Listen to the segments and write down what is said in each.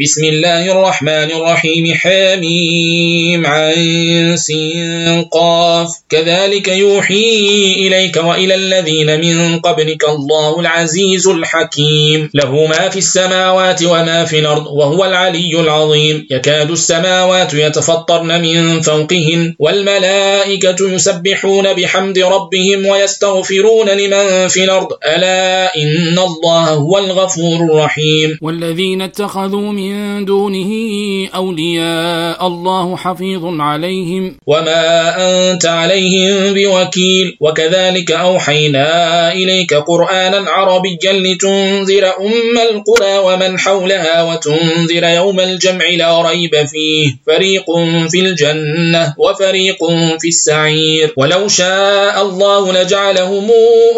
بسم الله الرحمن الرحيم. حميم عين سين قاف كذلك يوحي إليك وإلى الذين من قبلك الله العزيز الحكيم. له ما في السماوات وما في الأرض وهو العلي العظيم. يكاد السماوات يتفطرن من فوقهن والملائكة يسبحون بحمد ربهم ويستغفرون لمن في الأرض. ألا إن الله هو الغفور الرحيم. والذين اتخذوا من دونه أولياء الله حفيظ عليهم. وما أنت عليهم بوكيل. وكذلك أوحينا إليك قرآنا عربيا لتنذر أم القرى ومن حولها وتنذر يوم الجمع لا ريب فيه. فريق في الجنة وفريق في السعير. ولو شاء الله لجعلهم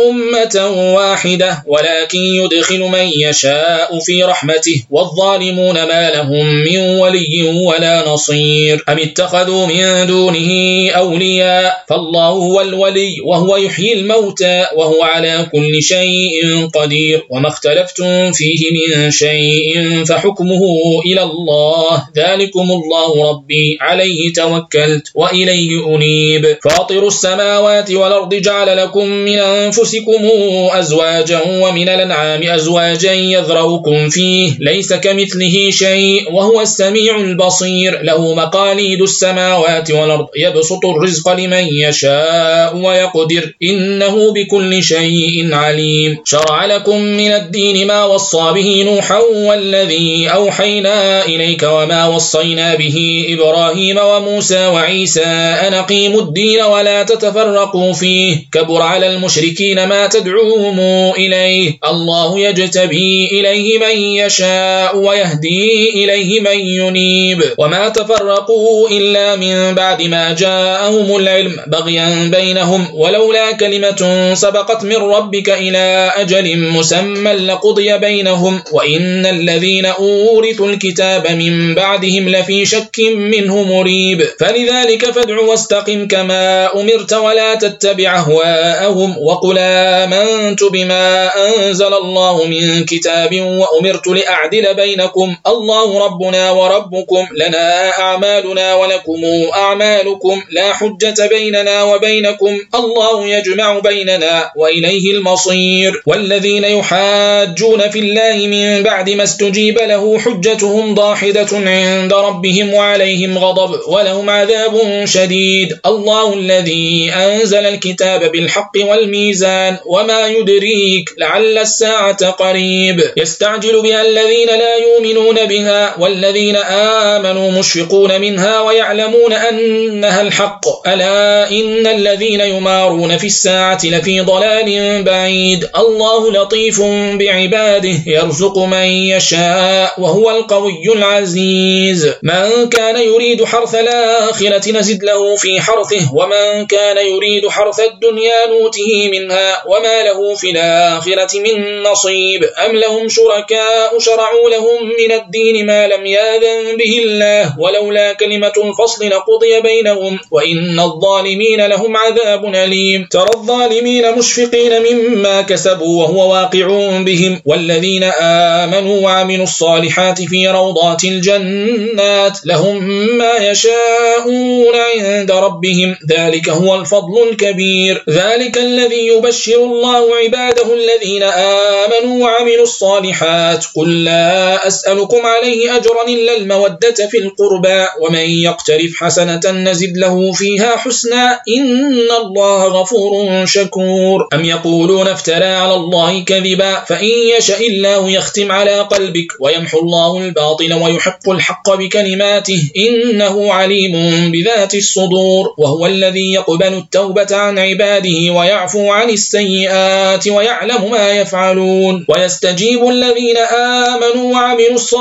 أمة واحدة. ولكن يدخل من يشاء في رحمته. والظالمون ما لهم من ولي ولا نصير. أم اتخذوا من دونه أولياء؟ فالله هو الولي وهو يحيي الموتى وهو على كل شيء قدير. وما اختلفتم فيه من شيء فحكمه إلى الله. ذلكم الله ربي. عليه توكلت وإليه أنيب. فاطر السماوات والأرض جعل لكم من أنفسكم أزواجا ومن الأنعام أزواجا يذرؤكم فيه. ليس كمثله شيء وهو السميع البصير. له مقاليد السماوات والأرض. يبسط الرزق لمن يشاء ويقدر. إنه بكل شيء عليم. شرع لكم من الدين ما وصى به نوحا والذي أوحينا إليك وما وصينا به إبراهيم وموسى وعيسى. أن الدين ولا تتفرقوا فيه. كبر على المشركين ما تدعوهم إليه. الله يجتبي إليه من يشاء ويهدي إليه من ينيب. وما تفرقوا إلا من بعد ما جاءهم العلم بغيا بينهم. ولولا كلمة سبقت من ربك إلى أجل مسمى لقضي بينهم. وإن الذين أورثوا الكتاب من بعدهم لفي شك منه مريب. فلذلك فادع واستقم كما أمرت ولا تتبع أهواءهم. وقل آمنت بما أنزل الله من كتاب وأمرت لأعدل بينكم. الله ربنا وربكم لنا أعمالنا ولكم أعمالكم لا حجة بيننا وبينكم. الله يجمع بيننا وإليه المصير. والذين يحاجون في الله من بعد ما استجيب له حجتهم ضاحدة عند ربهم وعليهم غضب ولهم عذاب شديد. الله الذي أنزل الكتاب بالحق والميزان وما يدريك لعل الساعة قريب. يستعجل بها الذين لا يؤمنون بها والذين آمنوا مشفقون منها ويعلمون أنها الحق. ألا إن الذين يمارون في الساعة لفي ضلال بعيد. الله لطيف بعباده يرزق من يشاء وهو القوي العزيز. من كان يريد حرث الآخرة نزد له في حرثه ومن كان يريد حرث الدنيا نوته منها وما له في الآخرة من نصيب. أم لهم شركاء شرعوا لهم من الدين ما لم يأذن به الله ولولا كلمة الفصل لقضي بينهم وإن الظالمين لهم عذاب أليم. ترى الظالمين مشفقين مما كسبوا وهو واقع بهم والذين آمنوا وعملوا الصالحات في روضات الجنات لهم ما يشاءون عند ربهم ذلك هو الفضل الكبير. ذلك الذي يبشر الله عباده الذين آمنوا وعملوا الصالحات. قل لا أسألكم عليه أجرا إلا المودة في القربى ومن يقترف حسنة نزد له فيها حسنا إن الله غفور شكور. أم يقولون افترى على الله كذبا فإن يشاء الله يختم على قلبك ويمحو الله الباطل ويحق الحق بكلماته إنه عليم بذات الصدور. وهو الذي يقبل التوبة عن عباده ويعفو عن السيئات ويعلم ما يفعلون. ويستجيب الذين آمنوا وعملوا الصالحات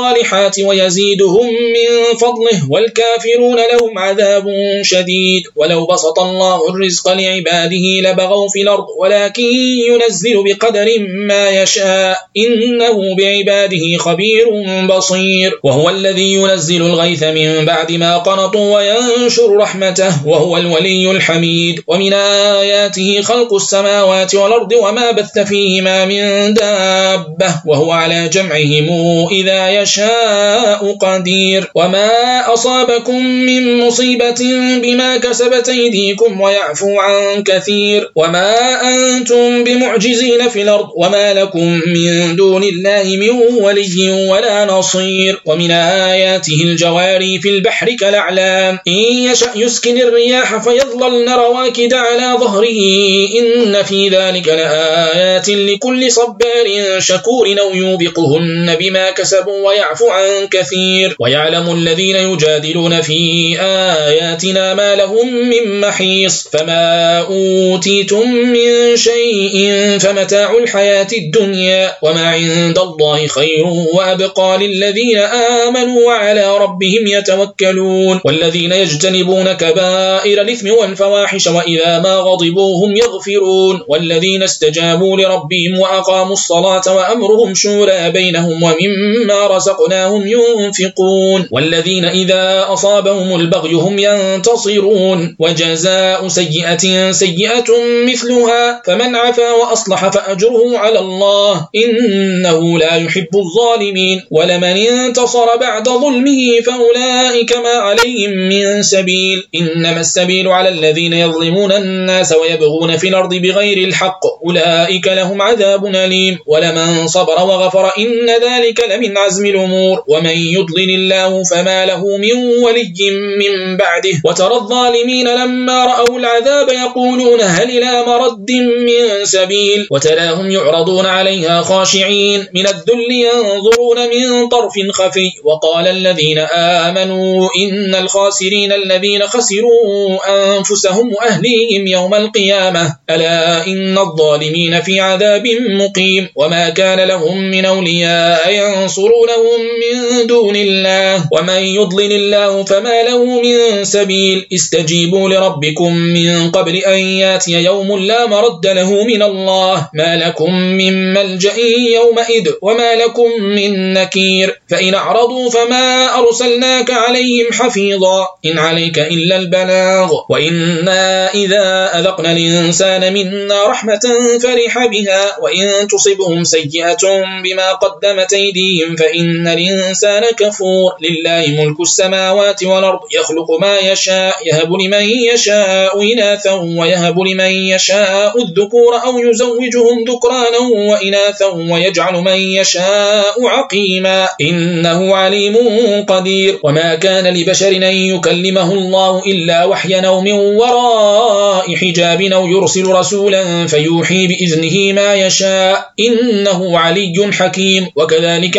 ويزيدهم من فضله والكافرون لهم عذاب شديد. ولو بسط الله الرزق لعباده لبغوا في الأرض ولكن ينزل بقدر ما يشاء إنه بعباده خبير بصير. وهو الذي ينزل الغيث من بعد ما قنطوا وينشر رحمته وهو الولي الحميد. ومن آياته خلق السماوات والأرض وما بث فيهما من دابة وهو على جمعهم إذا يشاء. يشاء قدير وما أصابكم من مصيبة بما كسبت أيديكم ويعفو عن كثير وما أنتم بمعجزين في الأرض وما لكم من دون الله من ولي ولا نصير ومن آياته الجواري في البحر كالأعلام إن يشأ يسكن الرياح فيظللن رواكد على ظهره إن في ذلك لآيات لكل صبار شكور أو يوبقهن بما كسبوا ويعفو عن كثير. ويعلم الذين يجادلون في آياتنا ما لهم من محيص. فما أوتيتم من شيء فمتاع الحياة الدنيا وما عند الله خير وأبقى للذين آمنوا وعلى ربهم يتوكلون. والذين يجتنبون كبائر الإثم والفواحش وإذا ما غضبوا هم يغفرون. والذين استجابوا لربهم وأقاموا الصلاة وأمرهم شورى بينهم ومما رزقناهم ينفقون. والذين إذا أصابهم البغي هم ينتصرون. وجزاء سيئة سيئة مثلها. فمن عفا وأصلح فأجره على الله. إنه لا يحب الظالمين. ولمن انتصر بعد ظلمه فأولئك ما عليهم من سبيل. إنما السبيل على الذين يظلمون الناس ويبغون في الأرض بغير الحق. أولئك لهم عذاب أليم. ولمن صبر وغفر إن ذلك لمن عزم الأمور ومن يضلل الله فما له من ولي من بعده. وترى الظالمين لما رأوا العذاب يقولون هل إلى مرد من سبيل؟ وتراهم يعرضون عليها خاشعين. من الذل ينظرون من طرف خفي. وقال الذين آمنوا إن الخاسرين الذين خسروا أنفسهم وأهليهم يوم القيامة. ألا إن الظالمين في عذاب مقيم. وما كان لهم من أولياء ينصرونهم من دون الله ومن يضلل الله فما له من سبيل استجيبوا لربكم من قبل أن يأتي يوم لا مرد له من الله ما لكم من ملجأ يومئذ وما لكم من نكير فإن أعرضوا فما أرسلناك عليهم حفيظا إن عليك إلا البلاغ وإنا إذا أذقنا الإنسان منا رحمة فرح بها وإن تصبهم سيئة بما قدمت أيديهم فإن الإنسان كفور. لله ملك السماوات والأرض. يخلق ما يشاء يهب لمن يشاء إناثا ويهب لمن يشاء الذكور أو يزوجهم ذكرانا وإناثا ويجعل من يشاء عقيما. إنه عليم قدير. وما كان لبشر أن يكلمه الله إلا وحيا أو من وراء حجاب أو يرسل رسولا فيوحي بإذنه ما يشاء إنه علي حكيم. وكذلك